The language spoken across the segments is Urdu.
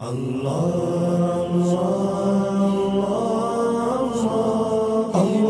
اللہ اللہ اللہ اللہ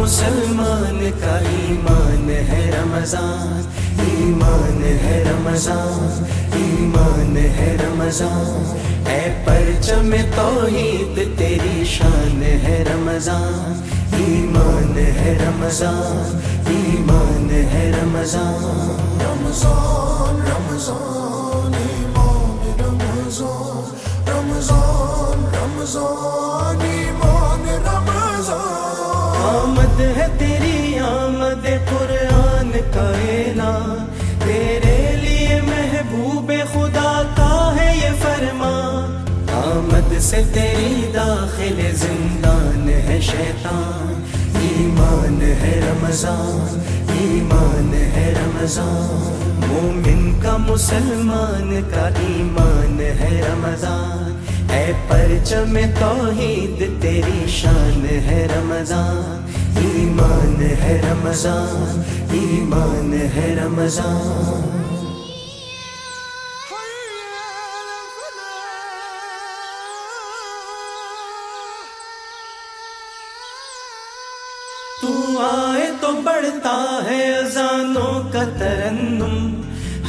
مسلمان کا ایمان ہے رمضان، ایمان ہے رمضان، ایمان ہے رمضان۔ اے پرچم توحید، تیری شان ہے رمضان۔ ایمان ہے رمضان، ایمان ہے رمضان۔ رمضان رمضان، ایمان رمضان رمضان رمضان۔ محبوب خدا کا ہے یہ فرمان، آمد سے تیری داخل زندان ہے شیطان، ایمان ہے رمضان، ایمان ہے رمضان۔ مومن کا مسلمان کا ایمان ہے رمضان۔ اے پرچم توحید، تیری شان ہے رمضان۔ ایمان ہے رمضان، ایمان ہے رمضان۔ تو آئے تو بڑھتا ہے اذانوں کا ترنم۔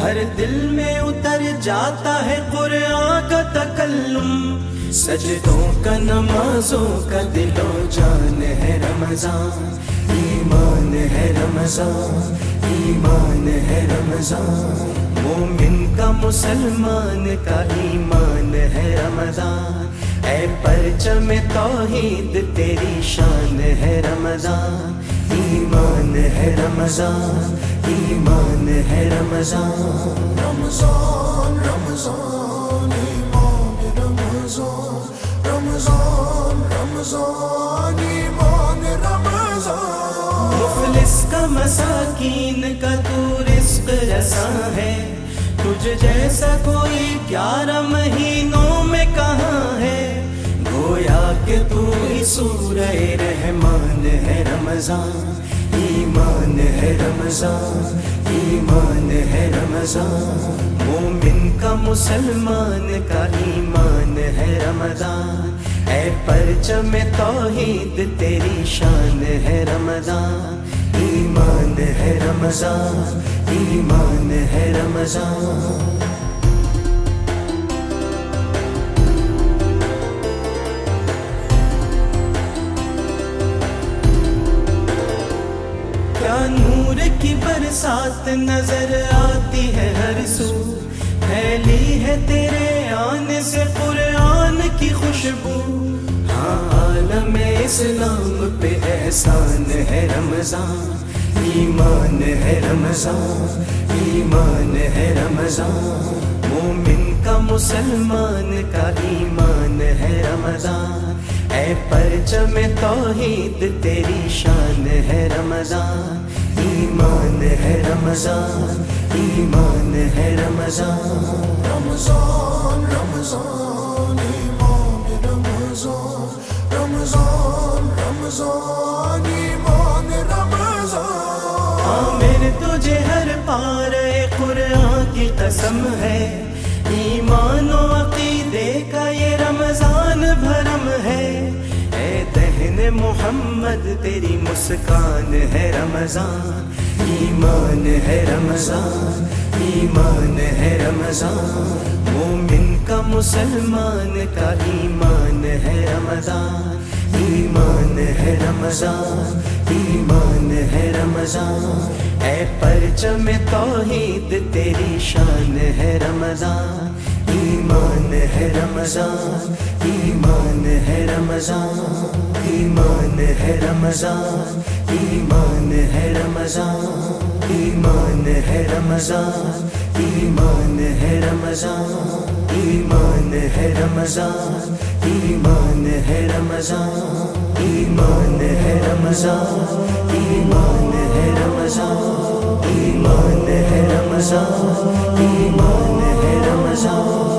ہر دل میں اتر جاتا ہے قرآن کا تکلم۔ سجدوں کا، نمازوں کا دل و جان ہے رمضان۔ ایمان ہے رمضان، ایمان ہے رمضان۔ مومن کا، مسلمان کا ایمان ہے رمضان۔ اے پرچم توحید تیری شان ہے رمضان ایمان ہے رمضان ایمان ہے رمضان۔ رمضان رمضان ایمان رمضان۔ رمضان رمضان ایمان رمضان۔ مفلس کا مساکین کا تو رزق رساں ہے تجھ جیسا کوئی گیارہ مہینوں کہ تو ہی سورہ رحمان ہے رمضان، ایمان ہے رمضان، ایمان ہے رمضان۔ مومن کا مسلمان کا ایمان ہے رمضان۔ اے پرچم توحید تیری شان ہے رمضان۔ ایمان ہے رمضان، ایمان ہے رمضان۔ کی برسات نظر آتی ہے ہر سو۔ پھیلی ہے تیرے آنے سے قرآن کی خوشبو۔ ہاں عالم اسلام پہ احسان ہے رمضان۔ ایمان ہے رمضان، ایمان ہے رمضان۔ مومن کا مسلمان کا ایمان ہے رمضان۔ اے پرچم توحید تیری شان ہے رمضان ایمان ہے رمضان ایمان ہے رمضان۔ رمضان رمضان ایمان رمضان رمضان رمضان ایمان رمضان۔ عامر تجھے ہر پارے قرآن کی قسم ہے۔ محمد، تیری مسکان ہے رمضان، ایمان ہے رمضان، ایمان ہے رمضان۔ مومن کا مسلمان کا ایمان ہے رمضان، ایمان ہے رمضان، ایمان ہے رمضان۔ اے پرچم توحید، تیری شان ہے رمضان۔ ایمان ہے رمضان ایمان ہے رمضان ایمان ہے رمضان ایمان ہے رمضان ایمان ہے رمضان ایمان ہے رمضان ایمان ہے رمضان ایمان ہے رمضان ایمان ہے رمضان ایمان ہے رمضان ایمان ہے رمضان ایمان رمضان